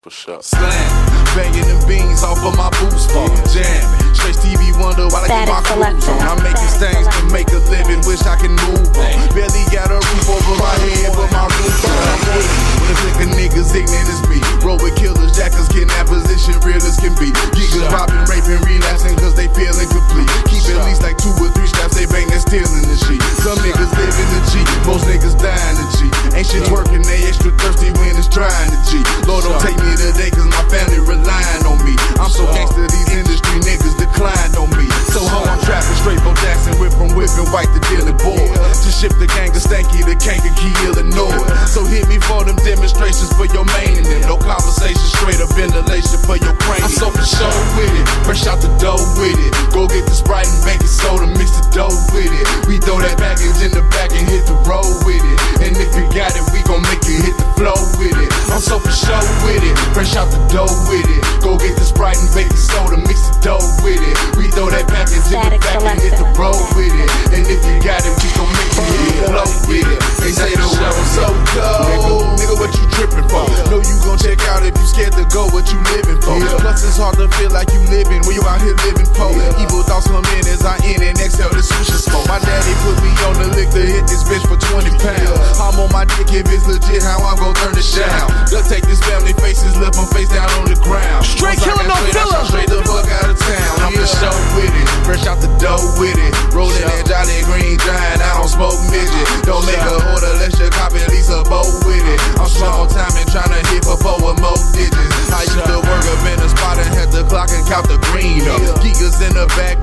For sure. Slam, banging them beans off of my boots, fall jamming. Straight Stevie Wonder while I get my clothes on. I'm making stains to make a living, wish I can move on. Barely got a roof over my head, but my roof on. When a click of niggas ignorant as me. Roll with killers, jackers, kidnappers, position real as can be. Gigas robbing, raping, relapsing cause they feel incomplete. Keep at least like two or Lord, don't take me today cause my family relying on me. I'm so gangster, these industry niggas declined on me. So ho, I'm trapping straight from Jackson, whip from whipping white to dealing boy. To ship the gang of stanky to Kankakee, Illinois. So hit me for them demonstrations for your main and them. No conversation, straight up ventilation for your brain. I'm so for sure with it, fresh out the dough with it. Scared to go, what you living for? Oh, Plus, it's hard to feel like you living when you out here living poor. Oh, Evil thoughts come in as I in and exhale the switch and smoke. My daddy put me on the lick to hit this bitch for 20 pounds. I'm on my dick if it's legit, how I'm gon' turn this down. Duck take this family faces, left them face down on the ground. Straight Once I killer, got no straight, filler. Straight the fuck out of town. I'm for show with it, fresh out the dough with it. Rolling that Jolly Green giant, I don't smoke midget. Don't make a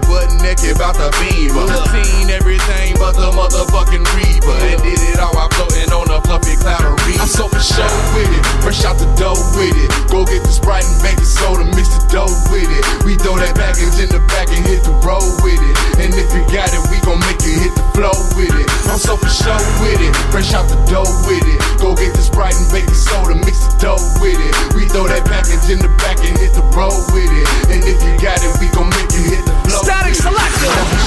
butt naked, about the beam. Seen everything but the motherfucking Reaper. And did it all while floating on a fluffy cloud of reaper. I'm so for sure with it, fresh out the dough with it. Go get the Sprite and make baking soda, mix the dough with it. We throw that package in the back and hit the road with it. And if you got it, we gon' make it hit the flow with it. I'm so for sure with it, fresh out the